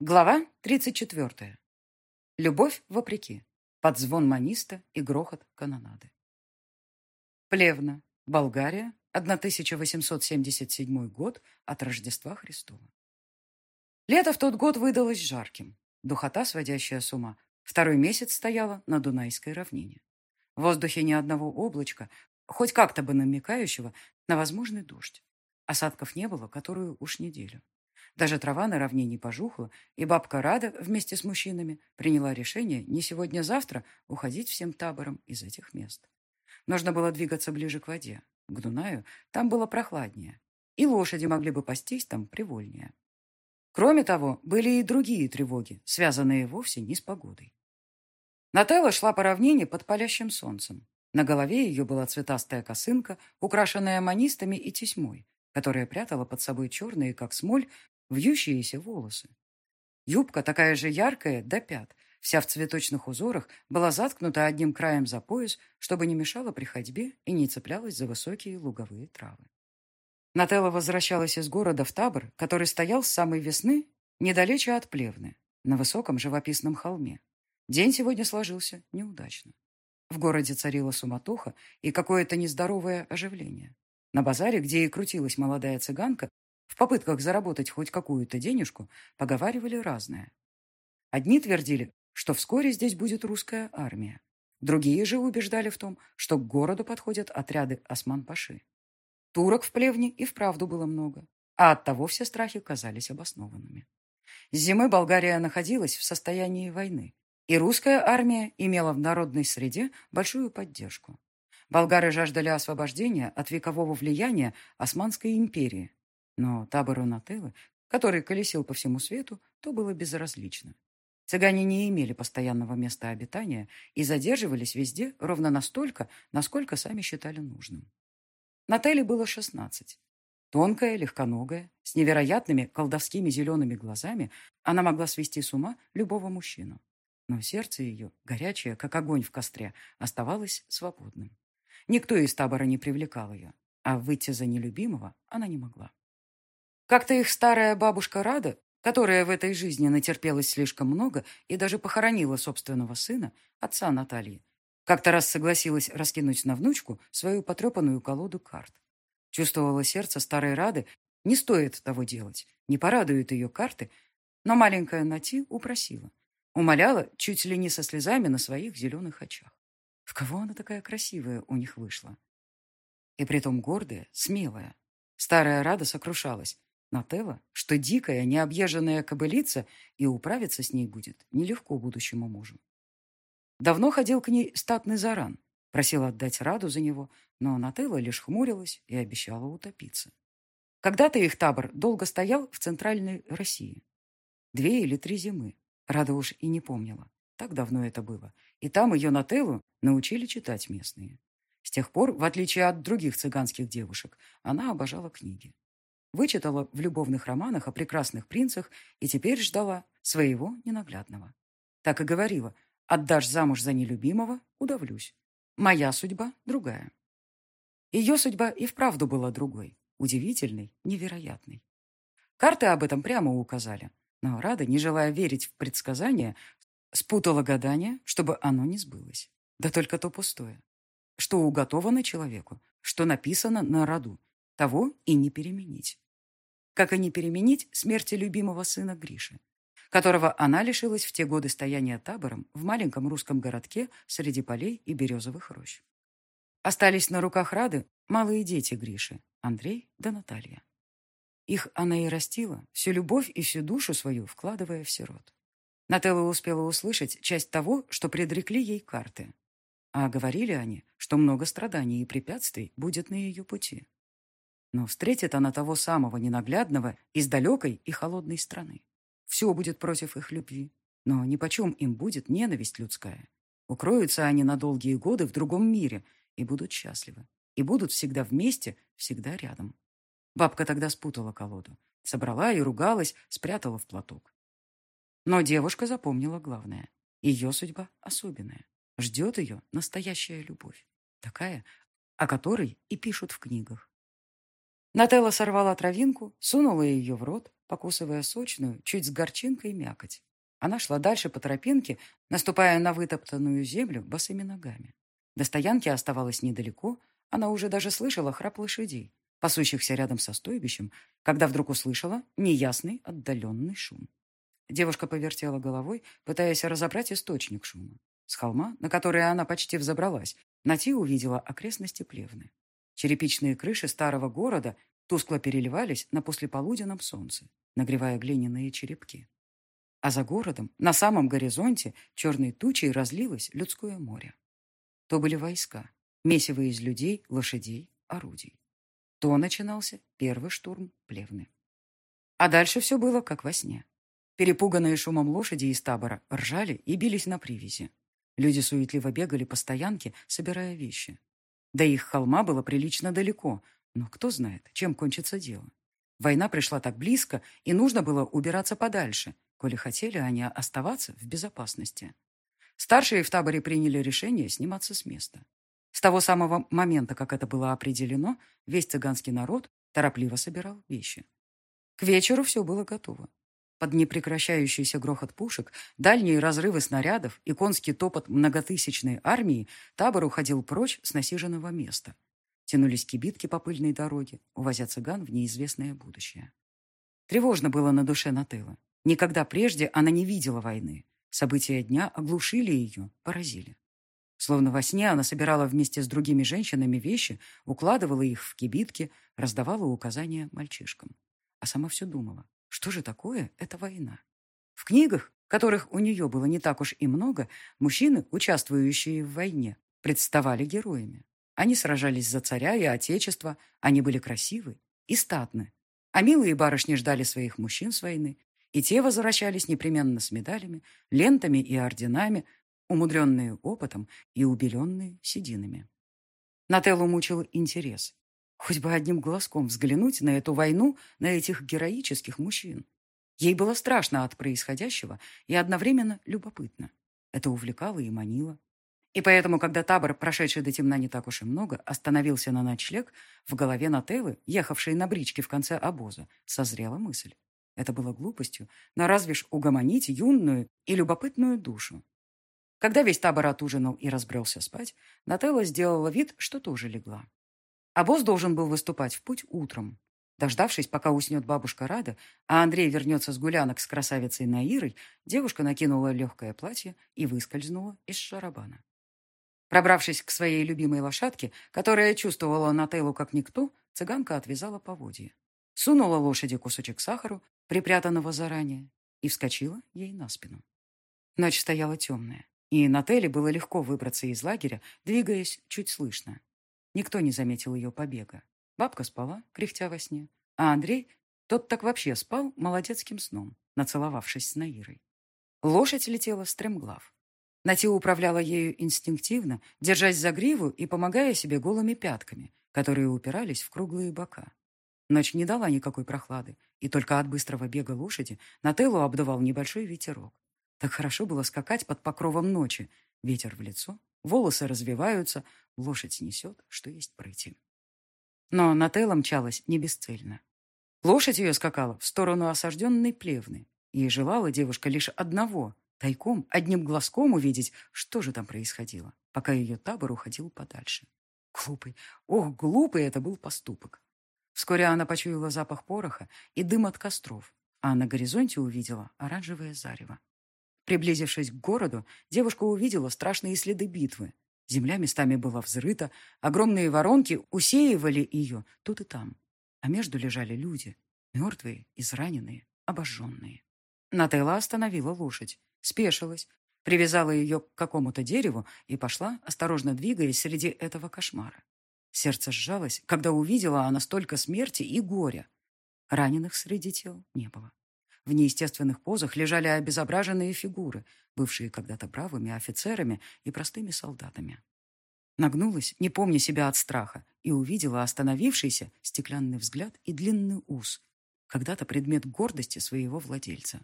Глава 34. Любовь вопреки. Под звон маниста и грохот канонады. Плевна, Болгария, 1877 год от Рождества Христова. Лето в тот год выдалось жарким. Духота, сводящая с ума, второй месяц стояла на Дунайской равнине. В воздухе ни одного облачка, хоть как-то бы намекающего на возможный дождь. Осадков не было, которую уж неделю. Даже трава на равнине пожухла, и бабка Рада вместе с мужчинами приняла решение не сегодня-завтра уходить всем табором из этих мест. Нужно было двигаться ближе к воде, к Дунаю, там было прохладнее, и лошади могли бы пастись там привольнее. Кроме того, были и другие тревоги, связанные вовсе не с погодой. Нателла шла по равнине под палящим солнцем. На голове ее была цветастая косынка, украшенная манистами и тесьмой, которая прятала под собой черные, как смоль, вьющиеся волосы. Юбка, такая же яркая, до пят, вся в цветочных узорах, была заткнута одним краем за пояс, чтобы не мешала при ходьбе и не цеплялась за высокие луговые травы. Нателла возвращалась из города в табор, который стоял с самой весны, недалече от Плевны, на высоком живописном холме. День сегодня сложился неудачно. В городе царила суматоха и какое-то нездоровое оживление. На базаре, где и крутилась молодая цыганка, в попытках заработать хоть какую-то денежку поговаривали разное. Одни твердили, что вскоре здесь будет русская армия. Другие же убеждали в том, что к городу подходят отряды осман-паши. Турок в плевне и вправду было много, а оттого все страхи казались обоснованными. С зимы Болгария находилась в состоянии войны, и русская армия имела в народной среде большую поддержку. Болгары жаждали освобождения от векового влияния Османской империи, но табору Нателлы, который колесил по всему свету, то было безразлично. Цыгане не имели постоянного места обитания и задерживались везде ровно настолько, насколько сами считали нужным. Нателле было шестнадцать. Тонкая, легконогая, с невероятными колдовскими зелеными глазами, она могла свести с ума любого мужчину. Но сердце ее, горячее, как огонь в костре, оставалось свободным. Никто из табора не привлекал ее, а выйти за нелюбимого она не могла. Как-то их старая бабушка Рада, которая в этой жизни натерпелась слишком много и даже похоронила собственного сына, отца Натальи, как-то раз согласилась раскинуть на внучку свою потрепанную колоду карт. Чувствовала сердце старой Рады, не стоит того делать, не порадуют ее карты, но маленькая Нати упросила. Умоляла чуть ли не со слезами на своих зеленых очах. В кого она такая красивая у них вышла? И притом гордая, смелая. Старая Рада сокрушалась. Нателла, что дикая, необъезженная кобылица, и управиться с ней будет нелегко будущему мужу. Давно ходил к ней статный заран, просил отдать Раду за него, но Нателла лишь хмурилась и обещала утопиться. Когда-то их табор долго стоял в центральной России. Две или три зимы. Рада уж и не помнила. Так давно это было. И там ее Нателлу научили читать местные. С тех пор, в отличие от других цыганских девушек, она обожала книги. Вычитала в любовных романах о прекрасных принцах и теперь ждала своего ненаглядного. Так и говорила, отдашь замуж за нелюбимого – удавлюсь. Моя судьба другая. Ее судьба и вправду была другой, удивительной, невероятной. Карты об этом прямо указали, но Рада, не желая верить в предсказания, спутала гадание, чтобы оно не сбылось. Да только то пустое. Что уготовано человеку, что написано на роду, того и не переменить. Как и не переменить смерти любимого сына Гриши, которого она лишилась в те годы стояния табором в маленьком русском городке среди полей и березовых рощ. Остались на руках Рады малые дети Гриши, Андрей да Наталья. Их она и растила, всю любовь и всю душу свою вкладывая в сирот. Нателла успела услышать часть того, что предрекли ей карты. А говорили они, что много страданий и препятствий будет на ее пути. Но встретит она того самого ненаглядного из далекой и холодной страны. Все будет против их любви. Но нипочем им будет ненависть людская. Укроются они на долгие годы в другом мире и будут счастливы. И будут всегда вместе, всегда рядом. Бабка тогда спутала колоду. Собрала и ругалась, спрятала в платок. Но девушка запомнила главное. Ее судьба особенная. Ждет ее настоящая любовь. Такая, о которой и пишут в книгах. Нателла сорвала травинку, сунула ее в рот, покусывая сочную, чуть с горчинкой мякоть. Она шла дальше по тропинке, наступая на вытоптанную землю босыми ногами. До стоянки оставалось недалеко, она уже даже слышала храп лошадей, пасущихся рядом со стойбищем, когда вдруг услышала неясный отдаленный шум. Девушка повертела головой, пытаясь разобрать источник шума. С холма, на который она почти взобралась, Нати увидела окрестности Плевны. Черепичные крыши старого города тускло переливались на послеполуденном солнце, нагревая глиняные черепки. А за городом, на самом горизонте, черной тучей разлилось людское море. То были войска, месиво из людей, лошадей, орудий. То начинался первый штурм Плевны. А дальше все было как во сне. Перепуганные шумом лошади из табора ржали и бились на привязи. Люди суетливо бегали по стоянке, собирая вещи. До их холма было прилично далеко, но кто знает, чем кончится дело. Война пришла так близко, и нужно было убираться подальше, коли хотели они оставаться в безопасности. Старшие в таборе приняли решение сниматься с места. С того самого момента, как это было определено, весь цыганский народ торопливо собирал вещи. К вечеру все было готово. Под непрекращающийся грохот пушек, дальние разрывы снарядов и конский топот многотысячной армии табор уходил прочь с насиженного места. Тянулись кибитки по пыльной дороге, увозя цыган в неизвестное будущее. Тревожно было на душе Нателлы. Никогда прежде она не видела войны. События дня оглушили ее, поразили. Словно во сне она собирала вместе с другими женщинами вещи, укладывала их в кибитки, раздавала указания мальчишкам. А сама все думала, что же такое эта война? В книгах, которых у нее было не так уж и много, мужчины, участвующие в войне, представали героями. Они сражались за царя и отечество, они были красивы и статны. А милые барышни ждали своих мужчин с войны, и те возвращались непременно с медалями, лентами и орденами, умудренные опытом и убеленные сединами. Нателлу мучил интерес. Хоть бы одним глазком взглянуть на эту войну, на этих героических мужчин. Ей было страшно от происходящего и одновременно любопытно. Это увлекало и манило. И поэтому, когда табор, прошедший до темна не так уж и много, остановился на ночлег, в голове Нателлы, ехавшей на бричке в конце обоза, созрела мысль. Это было глупостью, но разве ж угомонить юную и любопытную душу. Когда весь табор отужинал и разбрелся спать, Нателла сделала вид, что тоже легла. Босс должен был выступать в путь утром. Дождавшись, пока уснет бабушка Рада, а Андрей вернется с гулянок с красавицей Наирой, девушка накинула легкое платье и выскользнула из шарабана. Пробравшись к своей любимой лошадке, которая чувствовала Нателлу как никто, цыганка отвязала поводья. Сунула лошади кусочек сахару, припрятанного заранее, и вскочила ей на спину. Ночь стояла темная, и Нателле было легко выбраться из лагеря, двигаясь чуть слышно. Никто не заметил ее побега. Бабка спала, кряхтя во сне. А Андрей, тот так вообще спал молодецким сном, нацеловавшись с Наирой. Лошадь летела стремглав. Нати управляла ею инстинктивно, держась за гриву и помогая себе голыми пятками, которые упирались в круглые бока. Ночь не дала никакой прохлады, и только от быстрого бега лошади на Телу обдувал небольшой ветерок. Так хорошо было скакать под покровом ночи. Ветер в лицо, волосы развиваются, лошадь несет, что есть пройти. Но Нателла мчалась не бесцельно. Лошадь ее скакала в сторону осажденной плевны, и желала девушка лишь одного — тайком, одним глазком увидеть, что же там происходило, пока ее табор уходил подальше. Глупый, ох, глупый это был поступок. Вскоре она почуяла запах пороха и дым от костров, а на горизонте увидела оранжевое зарево. Приблизившись к городу, девушка увидела страшные следы битвы. Земля местами была взрыта, огромные воронки усеивали ее тут и там. А между лежали люди, мертвые, израненные, обожженные. Нателла остановила лошадь, спешилась, привязала ее к какому-то дереву и пошла, осторожно двигаясь среди этого кошмара. Сердце сжалось, когда увидела она столько смерти и горя. Раненых среди тел не было. В неестественных позах лежали обезображенные фигуры, бывшие когда-то бравыми офицерами и простыми солдатами. Нагнулась, не помня себя от страха, и увидела остановившийся стеклянный взгляд и длинный ус, когда-то предмет гордости своего владельца.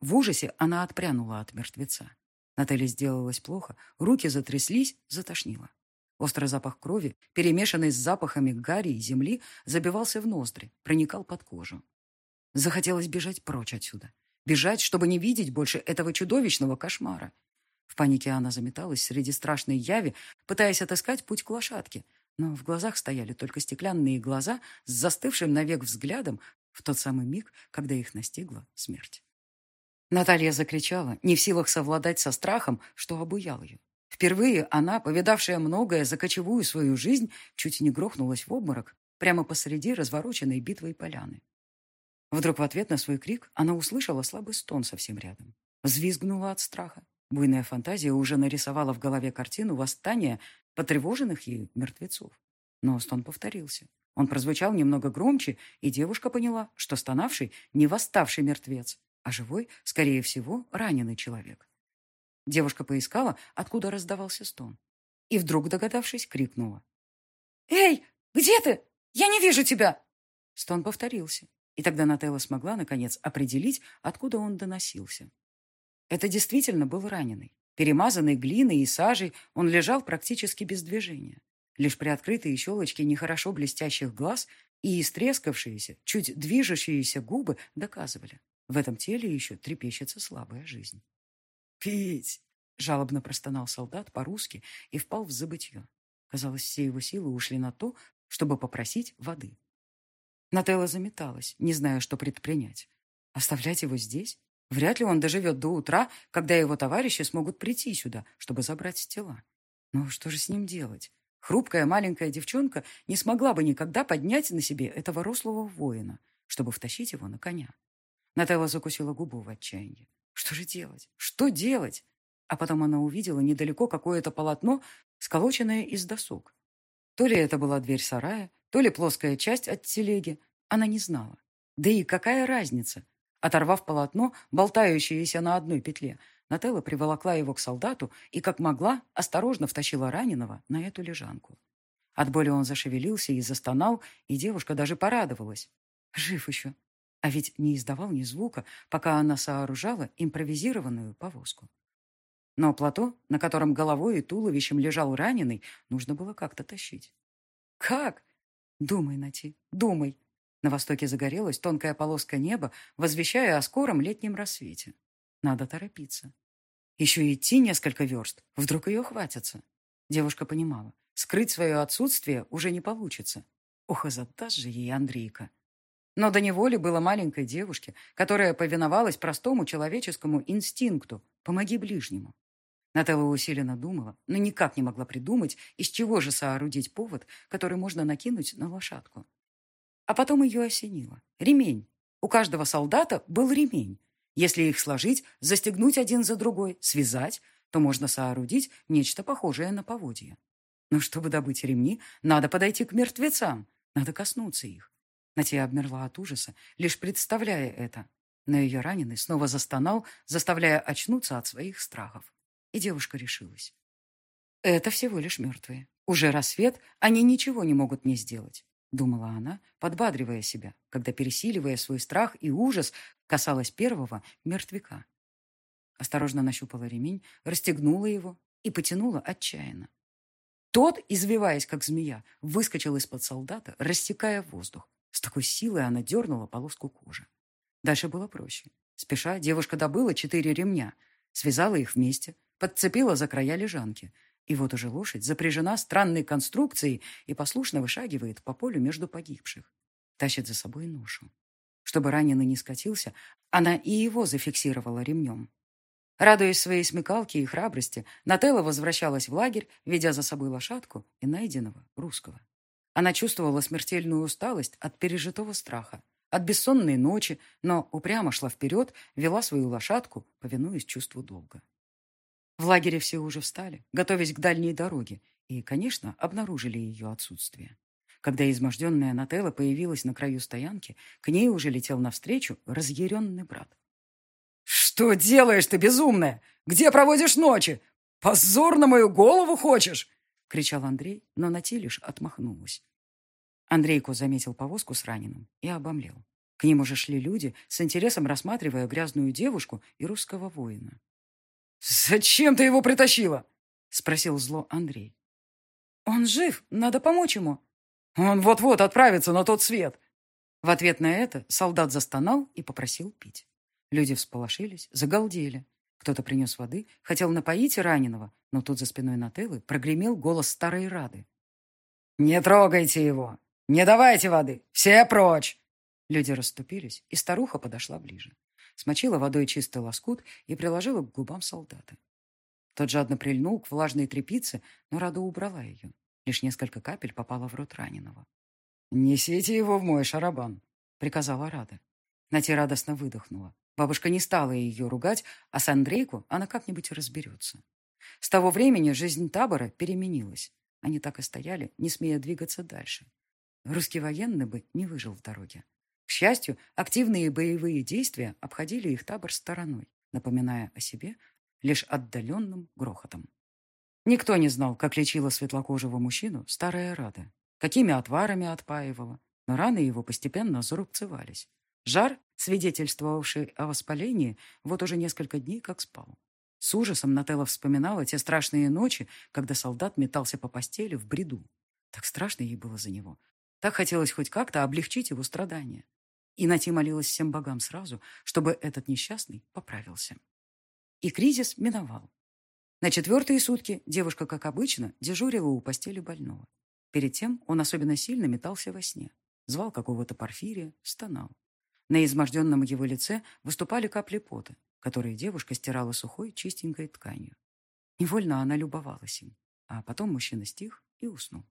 В ужасе она отпрянула от мертвеца. Наталье сделалось плохо, руки затряслись, затошнило. Острый запах крови, перемешанный с запахами гари и земли, забивался в ноздри, проникал под кожу. Захотелось бежать прочь отсюда. Бежать, чтобы не видеть больше этого чудовищного кошмара. В панике она заметалась среди страшной яви, пытаясь отыскать путь к лошадке, но в глазах стояли только стеклянные глаза с застывшим навек взглядом в тот самый миг, когда их настигла смерть. Наталья закричала, не в силах совладать со страхом, что обуял ее. Впервые она, повидавшая многое за кочевую свою жизнь, чуть не грохнулась в обморок прямо посреди развороченной битвой поляны. Вдруг в ответ на свой крик она услышала слабый стон совсем рядом. Взвизгнула от страха. Буйная фантазия уже нарисовала в голове картину восстания потревоженных ею мертвецов. Но стон повторился. Он прозвучал немного громче, и девушка поняла, что стонавший не восставший мертвец, а живой, скорее всего, раненый человек. Девушка поискала, откуда раздавался стон. И вдруг, догадавшись, крикнула. «Эй, где ты? Я не вижу тебя!» Стон повторился, и тогда Нателла смогла, наконец, определить, откуда он доносился. Это действительно был раненый. Перемазанный глиной и сажей, он лежал практически без движения. Лишь приоткрытые щелочки нехорошо блестящих глаз и истрескавшиеся, чуть движущиеся губы доказывали. В этом теле еще трепещется слабая жизнь. «Пить!» — жалобно простонал солдат по-русски и впал в забытье. Казалось, все его силы ушли на то, чтобы попросить воды. Нателла заметалась, не зная, что предпринять. Оставлять его здесь? Вряд ли он доживет до утра, когда его товарищи смогут прийти сюда, чтобы забрать тела. Но что же с ним делать? Хрупкая маленькая девчонка не смогла бы никогда поднять на себе этого рослого воина, чтобы втащить его на коня. Нателла закусила губу в отчаянии. Что же делать? Что делать? А потом она увидела недалеко какое-то полотно, сколоченное из досок. То ли это была дверь сарая, то ли плоская часть от телеги. Она не знала. Да и какая разница? Оторвав полотно, болтающееся на одной петле, Нателла приволокла его к солдату и, как могла, осторожно втащила раненого на эту лежанку. От боли он зашевелился и застонал, и девушка даже порадовалась. Жив еще. А ведь не издавал ни звука, пока она сооружала импровизированную повозку. Но плато, на котором головой и туловищем лежал раненый, нужно было как-то тащить. Как? Думай, Нати, думай. На востоке загорелась тонкая полоска неба, возвещая о скором летнем рассвете. Надо торопиться. Еще идти несколько верст, вдруг ее хватится. Девушка понимала, скрыть свое отсутствие уже не получится. Ох, и же ей Андрейка. Но до неволи было маленькой девушке, которая повиновалась простому человеческому инстинкту «помоги ближнему». Нателла усиленно думала, но никак не могла придумать, из чего же соорудить повод, который можно накинуть на лошадку. А потом ее осенило. Ремень. У каждого солдата был ремень. Если их сложить, застегнуть один за другой, связать, то можно соорудить нечто похожее на поводье. Но чтобы добыть ремни, надо подойти к мертвецам, надо коснуться их. Натия обмерла от ужаса, лишь представляя это. Но ее раненый снова застонал, заставляя очнуться от своих страхов. И девушка решилась. Это всего лишь мертвые. Уже рассвет, они ничего не могут мне сделать. Думала она, подбадривая себя, когда, пересиливая свой страх и ужас, касалась первого мертвяка. Осторожно нащупала ремень, расстегнула его и потянула отчаянно. Тот, извиваясь, как змея, выскочил из-под солдата, рассекая воздух. С такой силой она дернула полоску кожи. Дальше было проще. Спеша девушка добыла четыре ремня, связала их вместе, подцепила за края лежанки. И вот уже лошадь запряжена странной конструкцией и послушно вышагивает по полю между погибших. Тащит за собой ношу. Чтобы раненый не скатился, она и его зафиксировала ремнем. Радуясь своей смекалке и храбрости, Нателла возвращалась в лагерь, ведя за собой лошадку и найденного русского. Она чувствовала смертельную усталость от пережитого страха, от бессонной ночи, но упрямо шла вперед, вела свою лошадку, повинуясь чувству долга. В лагере все уже встали, готовясь к дальней дороге, и, конечно, обнаружили ее отсутствие. Когда изможденная Нателла появилась на краю стоянки, к ней уже летел навстречу разъяренный брат. «Что делаешь ты, безумная? Где проводишь ночи? Позор на мою голову хочешь?» — кричал Андрей, но Нати лишь отмахнулась. Андрейко заметил повозку с раненым и обомлел. К ним уже шли люди, с интересом рассматривая грязную девушку и русского воина. «Зачем ты его притащила?» — спросил зло Андрей. «Он жив, надо помочь ему». «Он вот-вот отправится на тот свет». В ответ на это солдат застонал и попросил пить. Люди всполошились, загалдели. Кто-то принес воды, хотел напоить раненого, но тут за спиной Нателлы прогремел голос старой Рады. «Не трогайте его! Не давайте воды! Все прочь!» Люди расступились, и старуха подошла ближе. Смочила водой чистый лоскут и приложила к губам солдата. Тот жадно прильнул к влажной тряпице, но Рада убрала ее. Лишь несколько капель попало в рот раненого. «Несите его в мой шарабан», — приказала Рада. Нати радостно выдохнула. Бабушка не стала ее ругать, а с Андрейку она как-нибудь разберется. С того времени жизнь табора переменилась. Они так и стояли, не смея двигаться дальше. Русский военный бы не выжил в дороге. К счастью, активные боевые действия обходили их табор стороной, напоминая о себе лишь отдаленным грохотом. Никто не знал, как лечила светлокожего мужчину старая Рада, какими отварами отпаивала, но раны его постепенно зарубцевались. Жар, свидетельствовавший о воспалении, вот уже несколько дней как спал. С ужасом Нателла вспоминала те страшные ночи, когда солдат метался по постели в бреду. Так страшно ей было за него. Так хотелось хоть как-то облегчить его страдания. И Нати молилась всем богам сразу, чтобы этот несчастный поправился. И кризис миновал. На четвертые сутки девушка, как обычно, дежурила у постели больного. Перед тем он особенно сильно метался во сне. Звал какого-то Порфирия, стонал. На изможденном его лице выступали капли пота, которые девушка стирала сухой, чистенькой тканью. Невольно она любовалась им, а потом мужчина стих и уснул.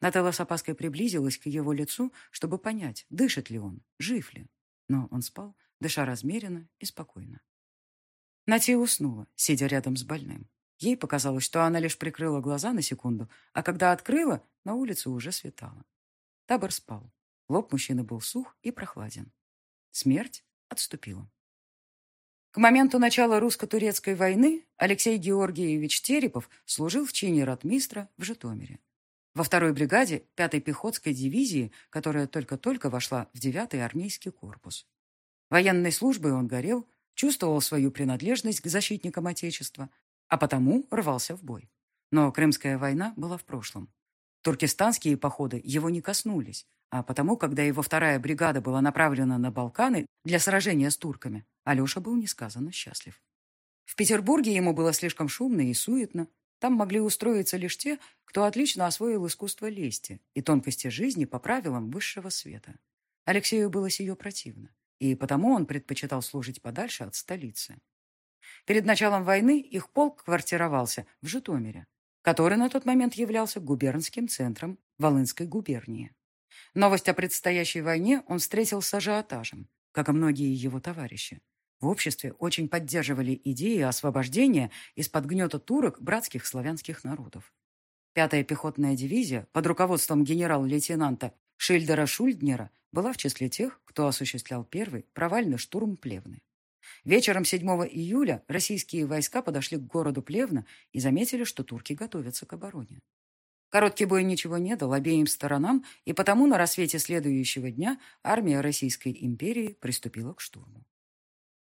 Наталья с опаской приблизилась к его лицу, чтобы понять, дышит ли он, жив ли. Но он спал, дыша размеренно и спокойно. Натия уснула, сидя рядом с больным. Ей показалось, что она лишь прикрыла глаза на секунду, а когда открыла, на улице уже светало. Табор спал. Лоб мужчины был сух и прохладен. Смерть отступила. К моменту начала русско-турецкой войны Алексей Георгиевич Терепов служил в чине ратмистра в Житомире. Во второй бригаде 5-й пехотской дивизии, которая только-только вошла в 9-й армейский корпус. Военной службой он горел, чувствовал свою принадлежность к защитникам Отечества, а потому рвался в бой. Но Крымская война была в прошлом. Туркестанские походы его не коснулись, а потому, когда его вторая бригада была направлена на Балканы для сражения с турками, Алеша был несказанно счастлив. В Петербурге ему было слишком шумно и суетно. Там могли устроиться лишь те, кто отлично освоил искусство лести и тонкости жизни по правилам высшего света. Алексею было сие противно, и потому он предпочитал служить подальше от столицы. Перед началом войны их полк квартировался в Житомире, который на тот момент являлся губернским центром Волынской губернии. Новость о предстоящей войне он встретил с ажиотажем, как и многие его товарищи. В обществе очень поддерживали идеи освобождения из-под гнета турок братских славянских народов. Пятая пехотная дивизия под руководством генерал-лейтенанта Шильдера Шульднера была в числе тех, кто осуществлял первый провальный штурм Плевны. Вечером 7 июля российские войска подошли к городу Плевна и заметили, что турки готовятся к обороне. Короткий бой ничего не дал обеим сторонам, и потому на рассвете следующего дня армия Российской империи приступила к штурму.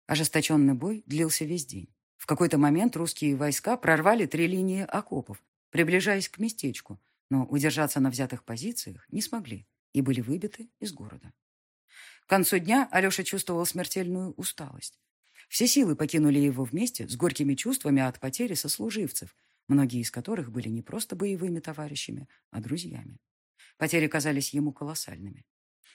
Ожесточенный бой длился весь день. В какой-то момент русские войска прорвали три линии окопов, приближаясь к местечку, но удержаться на взятых позициях не смогли и были выбиты из города. К концу дня Алеша чувствовал смертельную усталость. Все силы покинули его вместе с горькими чувствами от потери сослуживцев, многие из которых были не просто боевыми товарищами, а друзьями. Потери казались ему колоссальными.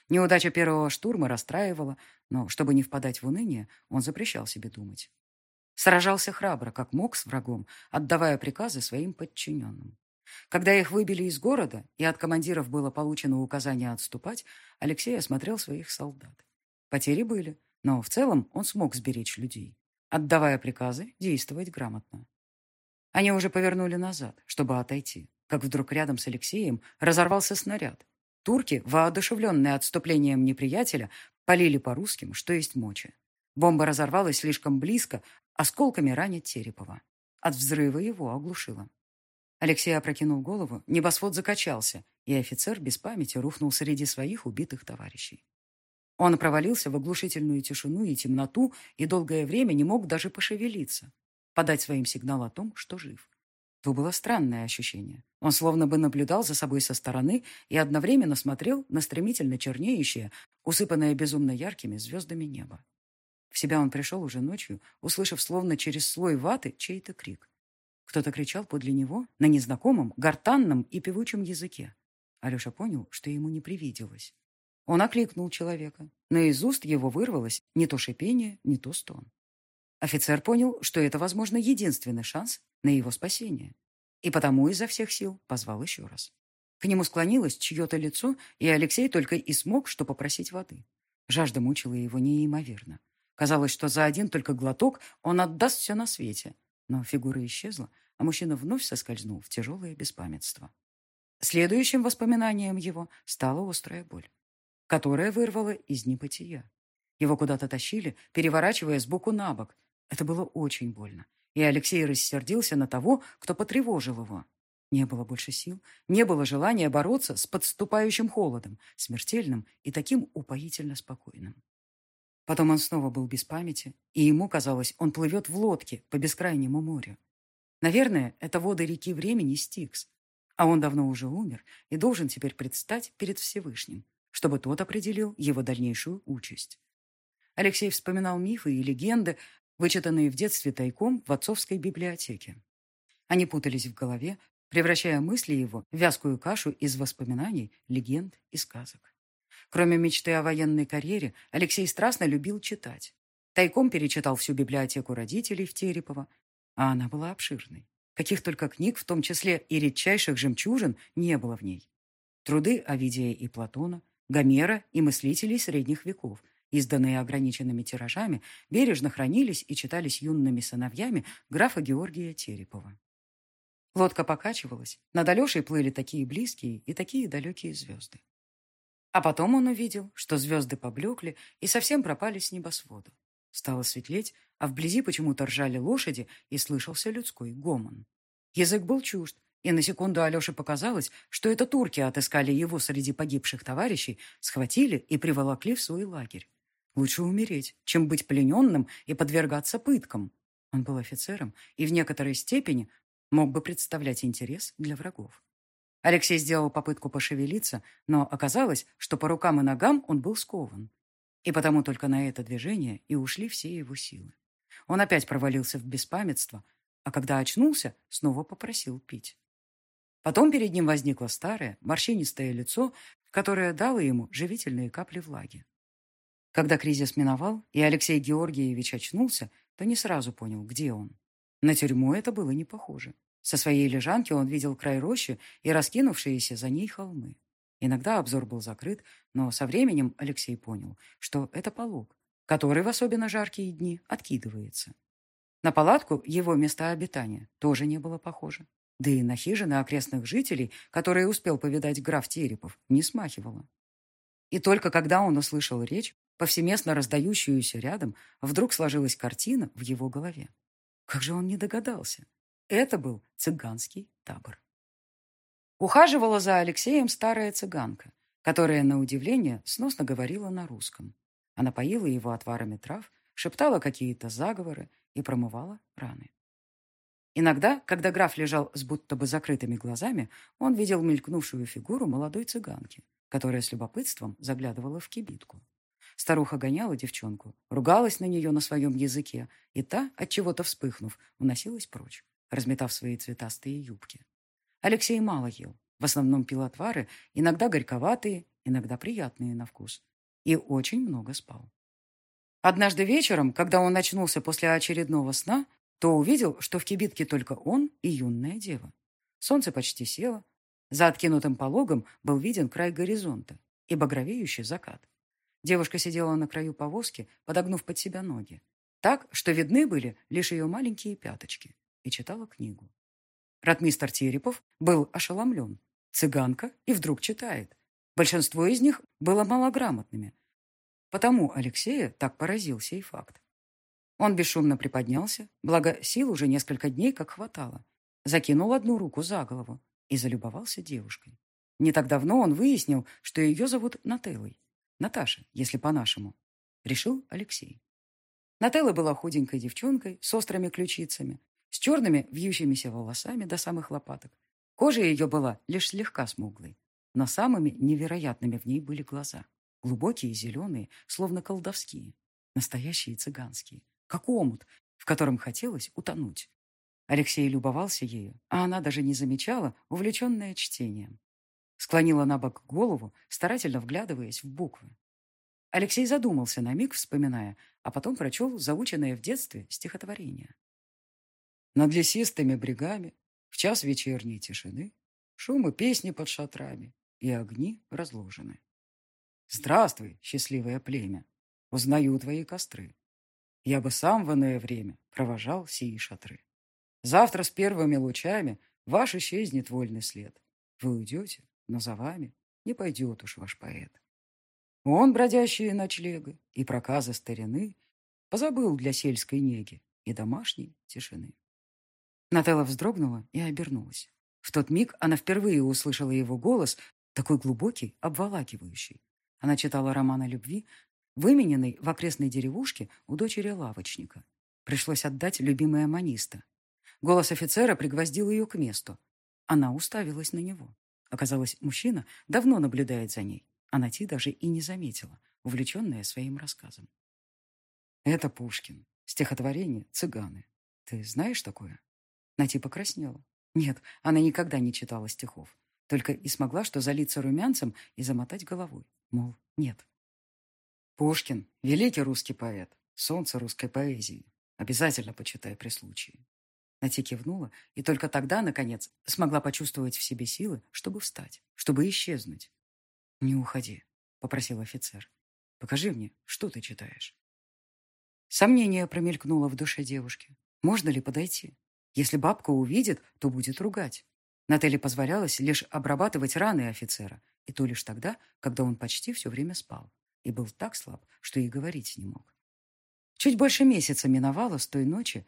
Неудача первого штурма расстраивала, но, чтобы не впадать в уныние, он запрещал себе думать. Сражался храбро, как мог с врагом, отдавая приказы своим подчиненным. Когда их выбили из города, и от командиров было получено указание отступать, Алексей осмотрел своих солдат. Потери были, но в целом он смог сберечь людей, отдавая приказы действовать грамотно. Они уже повернули назад, чтобы отойти, как вдруг рядом с Алексеем разорвался снаряд. Турки, воодушевленные отступлением неприятеля, полили по русским, что есть мочи. Бомба разорвалась слишком близко, осколками ранит Терепова. От взрыва его оглушило. Алексей опрокинул голову, небосвод закачался, и офицер без памяти рухнул среди своих убитых товарищей. Он провалился в оглушительную тишину и темноту и долгое время не мог даже пошевелиться, подать своим сигнал о том, что жив. То было странное ощущение. Он словно бы наблюдал за собой со стороны и одновременно смотрел на стремительно чернеющее, усыпанное безумно яркими звездами неба. В себя он пришел уже ночью, услышав словно через слой ваты чей-то крик. Кто-то кричал подле него на незнакомом, гортанном и певучем языке. Алеша понял, что ему не привиделось. Он окликнул человека, но из уст его вырвалось не то шипение, не то стон. Офицер понял, что это, возможно, единственный шанс на его спасение, и потому изо всех сил позвал еще раз. К нему склонилось чье-то лицо, и Алексей только и смог, что попросить воды. Жажда мучила его неимоверно. Казалось, что за один только глоток он отдаст все на свете. Но фигура исчезла, а мужчина вновь соскользнул в тяжелое беспамятство. Следующим воспоминанием его стала острая боль, которая вырвала из небытия. Его куда-то тащили, переворачивая с боку на бок. Это было очень больно, и Алексей рассердился на того, кто потревожил его. Не было больше сил, не было желания бороться с подступающим холодом, смертельным и таким упоительно спокойным. Потом он снова был без памяти, и ему казалось, он плывет в лодке по бескрайнему морю. Наверное, это воды реки времени Стикс, а он давно уже умер и должен теперь предстать перед Всевышним, чтобы тот определил его дальнейшую участь. Алексей вспоминал мифы и легенды, вычитанные в детстве тайком в отцовской библиотеке. Они путались в голове, превращая мысли его в вязкую кашу из воспоминаний, легенд и сказок. Кроме мечты о военной карьере, Алексей страстно любил читать. Тайком перечитал всю библиотеку родителей в Терепово, а она была обширной. Каких только книг, в том числе и редчайших жемчужин, не было в ней. Труды Овидия и Платона, Гомера и мыслителей средних веков, изданные ограниченными тиражами, бережно хранились и читались юными сыновьями графа Георгия Терепова. Лодка покачивалась, над Алешей плыли такие близкие и такие далекие звезды. А потом он увидел, что звезды поблекли и совсем пропали с небосвода. Стало светлеть, а вблизи почему-то ржали лошади и слышался людской гомон. Язык был чужд, и на секунду Алёше показалось, что это турки отыскали его среди погибших товарищей, схватили и приволокли в свой лагерь. Лучше умереть, чем быть плененным и подвергаться пыткам. Он был офицером и в некоторой степени мог бы представлять интерес для врагов. Алексей сделал попытку пошевелиться, но оказалось, что по рукам и ногам он был скован. И потому только на это движение и ушли все его силы. Он опять провалился в беспамятство, а когда очнулся, снова попросил пить. Потом перед ним возникло старое, морщинистое лицо, которое дало ему живительные капли влаги. Когда кризис миновал, и Алексей Георгиевич очнулся, то не сразу понял, где он. На тюрьму это было не похоже. Со своей лежанки он видел край рощи и раскинувшиеся за ней холмы. Иногда обзор был закрыт, но со временем Алексей понял, что это полог, который в особенно жаркие дни откидывается. На палатку его места обитания тоже не было похоже. Да и на хижины окрестных жителей, которые успел повидать граф Терепов, не смахивало. И только когда он услышал речь, повсеместно раздающуюся рядом, вдруг сложилась картина в его голове. Как же он не догадался? Это был цыганский табор. Ухаживала за Алексеем старая цыганка, которая, на удивление, сносно говорила на русском. Она поила его отварами трав, шептала какие-то заговоры и промывала раны. Иногда, когда граф лежал с будто бы закрытыми глазами, он видел мелькнувшую фигуру молодой цыганки, которая с любопытством заглядывала в кибитку. Старуха гоняла девчонку, ругалась на нее на своем языке, и та, от чего то вспыхнув, уносилась прочь разметав свои цветастые юбки. Алексей мало ел, в основном пил отвары, иногда горьковатые, иногда приятные на вкус, и очень много спал. Однажды вечером, когда он очнулся после очередного сна, то увидел, что в кибитке только он и юная дева. Солнце почти село. За откинутым пологом был виден край горизонта и багровеющий закат. Девушка сидела на краю повозки, подогнув под себя ноги, так, что видны были лишь ее маленькие пяточки и читала книгу. Ратмистр Терепов был ошеломлен. Цыганка и вдруг читает. Большинство из них было малограмотными. Потому Алексея так поразил сей факт. Он бесшумно приподнялся, благо сил уже несколько дней как хватало. Закинул одну руку за голову и залюбовался девушкой. Не так давно он выяснил, что ее зовут Нателлой. Наташа, если по-нашему. Решил Алексей. Нателла была худенькой девчонкой с острыми ключицами, с черными вьющимися волосами до самых лопаток. Кожа ее была лишь слегка смуглой, но самыми невероятными в ней были глаза. глубокие зеленые, словно колдовские, настоящие цыганские, как омут, в котором хотелось утонуть. Алексей любовался ею, а она даже не замечала, увлеченная чтением. Склонила на бок голову, старательно вглядываясь в буквы. Алексей задумался на миг, вспоминая, а потом прочел заученное в детстве стихотворение. Над лесистыми брегами, в час вечерней тишины, шумы песни под шатрами и огни разложены. Здравствуй, счастливое племя, узнаю твои костры. Я бы сам в иное время провожал сии шатры. Завтра с первыми лучами ваш исчезнет вольный след. Вы уйдете, но за вами не пойдет уж ваш поэт. Он, бродящие ночлега и проказы старины, позабыл для сельской неги и домашней тишины. Нателла вздрогнула и обернулась. В тот миг она впервые услышала его голос, такой глубокий, обволакивающий. Она читала роман о любви, вымененный в окрестной деревушке у дочери лавочника. Пришлось отдать любимое маниста. Голос офицера пригвоздил ее к месту. Она уставилась на него. Оказалось, мужчина давно наблюдает за ней. А Нати даже и не заметила, увлеченная своим рассказом. «Это Пушкин. Стихотворение «Цыганы». Ты знаешь такое?» Нати покраснела. Нет, она никогда не читала стихов. Только и смогла что залиться румянцем и замотать головой. Мол, нет. Пушкин — великий русский поэт, солнце русской поэзии. Обязательно почитай при случае. Нати кивнула, и только тогда, наконец, смогла почувствовать в себе силы, чтобы встать, чтобы исчезнуть. «Не уходи», — попросил офицер. «Покажи мне, что ты читаешь». Сомнение промелькнуло в душе девушки. Можно ли подойти? Если бабка увидит, то будет ругать. Нателле позволялось лишь обрабатывать раны офицера, и то лишь тогда, когда он почти все время спал и был так слаб, что и говорить не мог. Чуть больше месяца миновало с той ночи,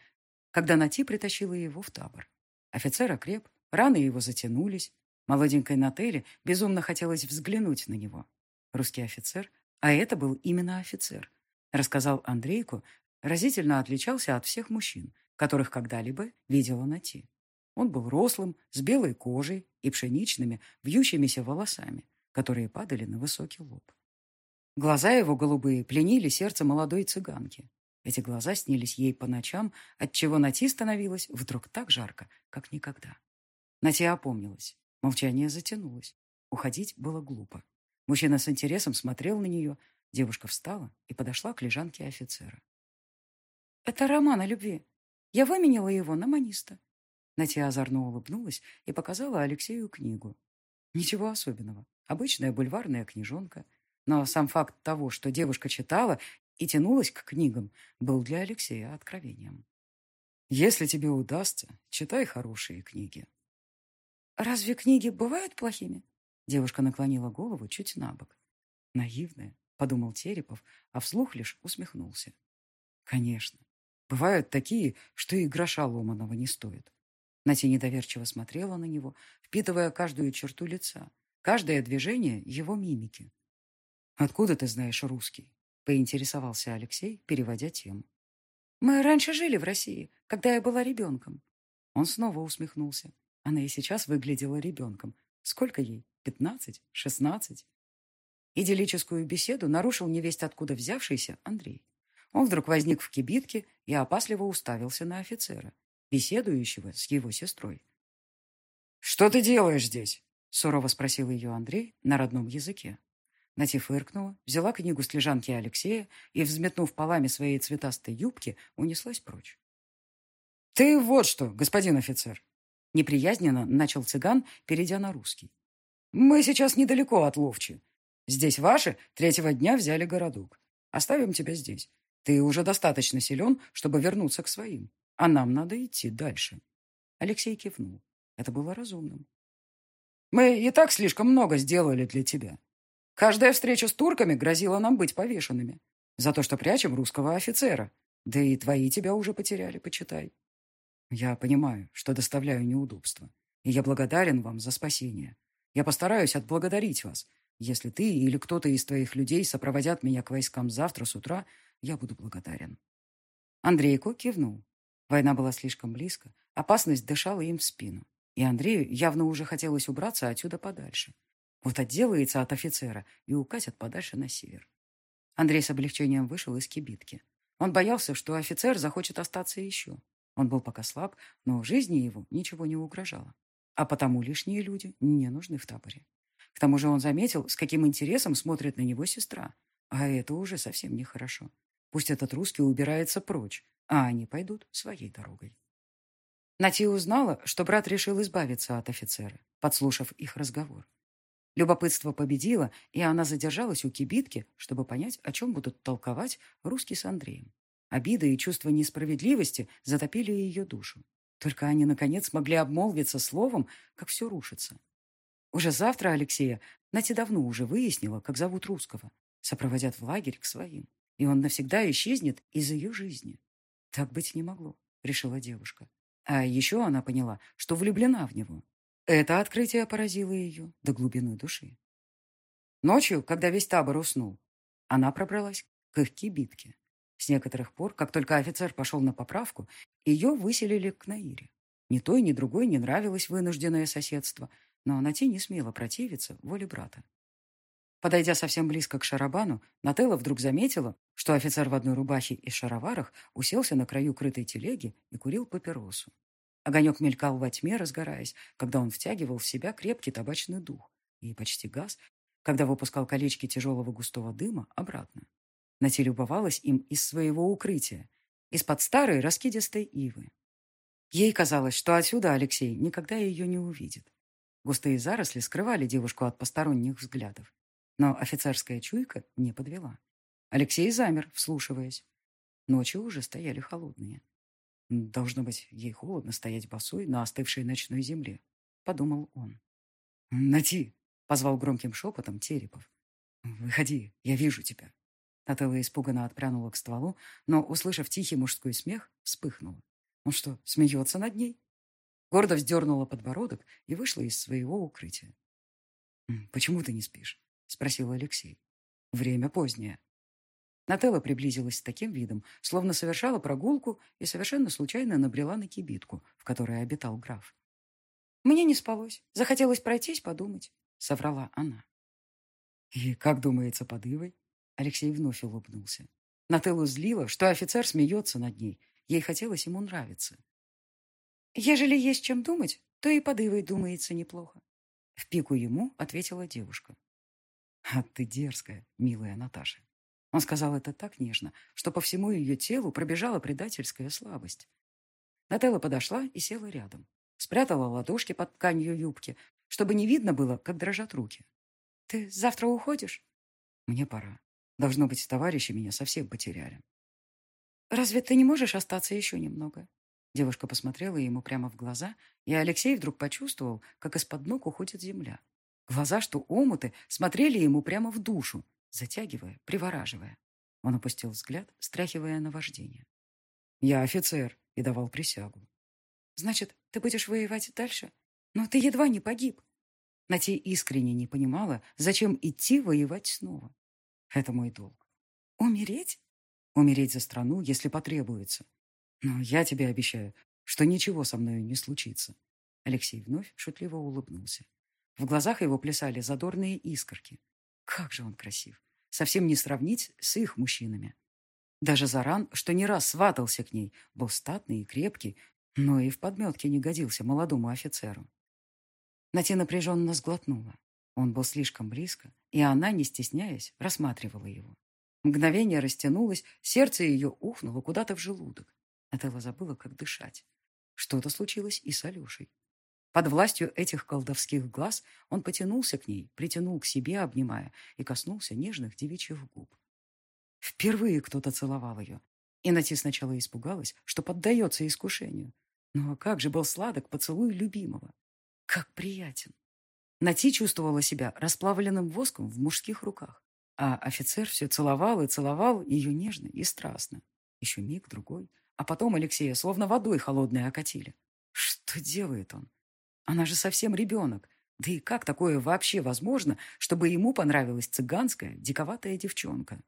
когда Нати притащила его в табор. Офицер окреп, раны его затянулись. Молоденькой Нателле безумно хотелось взглянуть на него. Русский офицер, а это был именно офицер, рассказал Андрейку, разительно отличался от всех мужчин, которых когда-либо видела Нати. Он был рослым, с белой кожей и пшеничными, вьющимися волосами, которые падали на высокий лоб. Глаза его голубые пленили сердце молодой цыганки. Эти глаза снились ей по ночам, отчего Нати становилось вдруг так жарко, как никогда. Нати опомнилась. Молчание затянулось. Уходить было глупо. Мужчина с интересом смотрел на нее. Девушка встала и подошла к лежанке офицера. «Это роман о любви. Я выменила его на маниста. Натя озорно улыбнулась и показала Алексею книгу. Ничего особенного. Обычная бульварная книжонка. Но сам факт того, что девушка читала и тянулась к книгам, был для Алексея откровением. «Если тебе удастся, читай хорошие книги». «Разве книги бывают плохими?» Девушка наклонила голову чуть на бок. «Наивная», — подумал Терепов, а вслух лишь усмехнулся. «Конечно. Бывают такие, что и гроша ломаного не стоит. Натя недоверчиво смотрела на него, впитывая каждую черту лица, каждое движение его мимики. «Откуда ты знаешь русский?» — поинтересовался Алексей, переводя тему. «Мы раньше жили в России, когда я была ребенком». Он снова усмехнулся. Она и сейчас выглядела ребенком. Сколько ей? Пятнадцать? Шестнадцать? Идиллическую беседу нарушил невесть откуда взявшийся Андрей. Он вдруг возник в кибитке и опасливо уставился на офицера, беседующего с его сестрой. «Что ты делаешь здесь?» — сурово спросил ее Андрей на родном языке. Нати фыркнула, взяла книгу с лежанки Алексея и, взметнув полами своей цветастой юбки, унеслась прочь. «Ты вот что, господин офицер!» Неприязненно начал цыган, перейдя на русский. «Мы сейчас недалеко от Ловчи. Здесь ваши третьего дня взяли городок. Оставим тебя здесь. Ты уже достаточно силен, чтобы вернуться к своим. А нам надо идти дальше. Алексей кивнул. Это было разумным. Мы и так слишком много сделали для тебя. Каждая встреча с турками грозила нам быть повешенными. За то, что прячем русского офицера. Да и твои тебя уже потеряли, почитай. Я понимаю, что доставляю неудобства. И я благодарен вам за спасение. Я постараюсь отблагодарить вас. Если ты или кто-то из твоих людей сопроводят меня к войскам завтра с утра, я буду благодарен. Андрейко кивнул. Война была слишком близко, опасность дышала им в спину. И Андрею явно уже хотелось убраться отсюда подальше. Вот отделается от офицера и укатят подальше на север. Андрей с облегчением вышел из кибитки. Он боялся, что офицер захочет остаться еще. Он был пока слаб, но жизни его ничего не угрожало. А потому лишние люди не нужны в таборе. К тому же он заметил, с каким интересом смотрит на него сестра. А это уже совсем нехорошо. Пусть этот русский убирается прочь, а они пойдут своей дорогой. Нати узнала, что брат решил избавиться от офицера, подслушав их разговор. Любопытство победило, и она задержалась у кибитки, чтобы понять, о чем будут толковать русский с Андреем. Обида и чувство несправедливости затопили ее душу. Только они, наконец, могли обмолвиться словом, как все рушится. Уже завтра Алексея Нати давно уже выяснила, как зовут русского. Сопроводят в лагерь к своим. И он навсегда исчезнет из ее жизни. Так быть не могло, решила девушка. А еще она поняла, что влюблена в него. Это открытие поразило ее до глубины души. Ночью, когда весь табор уснул, она пробралась к их кибитке. С некоторых пор, как только офицер пошел на поправку, ее выселили к Наире. Ни той, ни другой не нравилось вынужденное соседство, но Нати не смела противиться воле брата. Подойдя совсем близко к шарабану, Нателла вдруг заметила, что офицер в одной рубахе и шароварах уселся на краю крытой телеги и курил папиросу. Огонек мелькал во тьме, разгораясь, когда он втягивал в себя крепкий табачный дух, и почти газ, когда выпускал колечки тяжелого густого дыма обратно. Нати любовалась им из своего укрытия, из-под старой раскидистой ивы. Ей казалось, что отсюда Алексей никогда ее не увидит. Густые заросли скрывали девушку от посторонних взглядов. Но офицерская чуйка не подвела. Алексей замер, вслушиваясь. Ночи уже стояли холодные. Должно быть, ей холодно стоять босой на остывшей ночной земле, подумал он. «Нати!» — позвал громким шепотом Терепов. «Выходи, я вижу тебя». Нателла испуганно отпрянула к стволу, но, услышав тихий мужской смех, вспыхнула. Он что, смеется над ней? Гордо вздернула подбородок и вышла из своего укрытия. «Почему ты не спишь?» — спросил Алексей. «Время позднее». Нателла приблизилась с таким видом, словно совершала прогулку и совершенно случайно набрела на кибитку, в которой обитал граф. «Мне не спалось. Захотелось пройтись, подумать», — соврала она. «И как думается под Ивой?» Алексей вновь улыбнулся. Нателлу злило, что офицер смеется над ней. Ей хотелось ему нравиться. «Ежели есть чем думать, то и под Ивой думается неплохо», — в пику ему ответила девушка. «А ты дерзкая, милая Наташа». Он сказал это так нежно, что по всему ее телу пробежала предательская слабость. Нателла подошла и села рядом. Спрятала ладошки под тканью юбки, чтобы не видно было, как дрожат руки. «Ты завтра уходишь?» «Мне пора. Должно быть, товарищи меня совсем потеряли». «Разве ты не можешь остаться еще немного?» Девушка посмотрела ему прямо в глаза, и Алексей вдруг почувствовал, как из-под ног уходит земля. Глаза, что омуты, смотрели ему прямо в душу, затягивая, привораживая. Он опустил взгляд, стряхивая наваждение. «Я офицер и давал присягу». «Значит, ты будешь воевать дальше? Но ты едва не погиб». Нати искренне не понимала, зачем идти воевать снова. «Это мой долг». «Умереть?» «Умереть за страну, если потребуется. Но я тебе обещаю, что ничего со мной не случится». Алексей вновь шутливо улыбнулся. В глазах его плясали задорные искорки. Как же он красив совсем не сравнить с их мужчинами. Даже Заран, что не раз сватался к ней, был статный и крепкий, но и в подметке не годился молодому офицеру. Нати напряженно сглотнула. Он был слишком близко, и она, не стесняясь, рассматривала его. Мгновение растянулось, сердце ее ухнуло куда-то в желудок. Нателла забыла, как дышать. Что-то случилось и с Алешей. Под властью этих колдовских глаз он потянулся к ней, притянул к себе, обнимая, и коснулся нежных девичьих губ. Впервые кто-то целовал ее. И Нати сначала испугалась, что поддается искушению. Но как же был сладок поцелуй любимого. Как приятен. Нати чувствовала себя расплавленным воском в мужских руках. А офицер все целовал и целовал ее нежно и страстно. Еще миг, другой. А потом Алексея словно водой холодной окатили. Что делает он? Она же совсем ребенок. Да и как такое вообще возможно, чтобы ему понравилась цыганская, диковатая девчонка?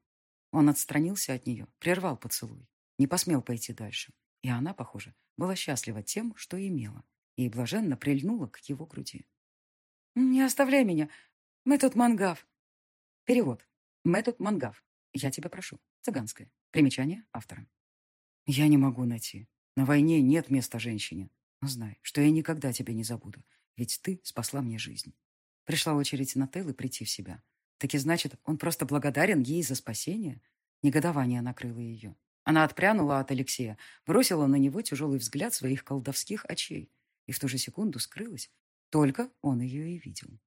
Он отстранился от нее, прервал поцелуй, не посмел пойти дальше. И она, похоже, была счастлива тем, что имела, и блаженно прильнула к его груди. «Не оставляй меня. Метод мангав. Перевод. Метод мангав. Я тебя прошу. Цыганское. Примечание автора. Я не могу найти. На войне нет места женщине. Знай, что я никогда тебя не забуду, ведь ты спасла мне жизнь. Пришла очередь на Теллы прийти в себя. Таки значит, он просто благодарен ей за спасение? Негодование накрыло ее. Она отпрянула от Алексея, бросила на него тяжелый взгляд своих колдовских очей и в ту же секунду скрылась. Только он ее и видел.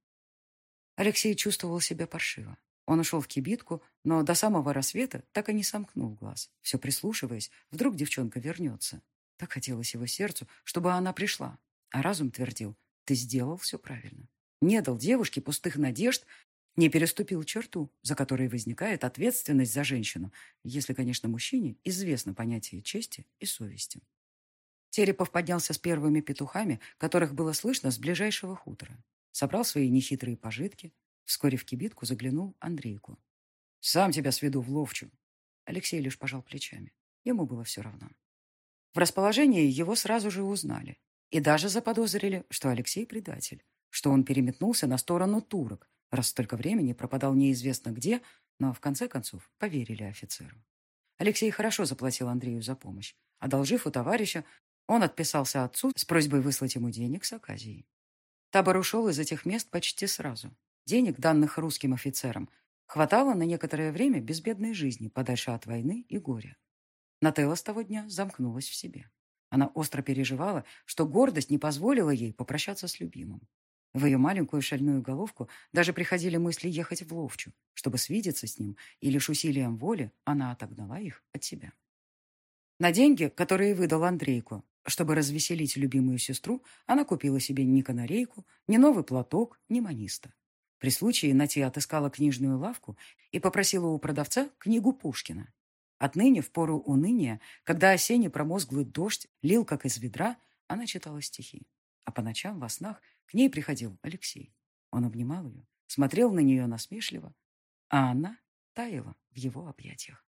Алексей чувствовал себя паршиво. Он ушел в кибитку, но до самого рассвета так и не сомкнул глаз, все прислушиваясь, вдруг девчонка вернется. Так хотелось его сердцу, чтобы она пришла. А разум твердил, ты сделал все правильно. Не дал девушке пустых надежд, не переступил черту, за которой возникает ответственность за женщину, если, конечно, мужчине известно понятие чести и совести. Терепов поднялся с первыми петухами, которых было слышно с ближайшего хутора. Собрал свои нехитрые пожитки. Вскоре в кибитку заглянул Андрейку. «Сам тебя сведу в ловчу». Алексей лишь пожал плечами. Ему было все равно. В расположении его сразу же узнали. И даже заподозрили, что Алексей предатель, что он переметнулся на сторону турок, раз столько времени пропадал неизвестно где, но в конце концов поверили офицеру. Алексей хорошо заплатил Андрею за помощь. Одолжив у товарища, он отписался отцу с просьбой выслать ему денег с Аказией. Табор ушел из этих мест почти сразу. Денег, данных русским офицерам, хватало на некоторое время безбедной жизни подальше от войны и горя. Нателла с того дня замкнулась в себе. Она остро переживала, что гордость не позволила ей попрощаться с любимым. В ее маленькую шальную головку даже приходили мысли ехать в Ловчу, чтобы свидеться с ним, и лишь усилием воли она отогнала их от себя. На деньги, которые выдал Андрейку, чтобы развеселить любимую сестру, она купила себе ни канарейку, ни новый платок, ни маниста. При случае Нати отыскала книжную лавку и попросила у продавца книгу Пушкина. Отныне, в пору уныния, когда осенний промозглый дождь лил, как из ведра, она читала стихи. А по ночам во снах к ней приходил Алексей. Он обнимал ее, смотрел на нее насмешливо, а она таяла в его объятиях.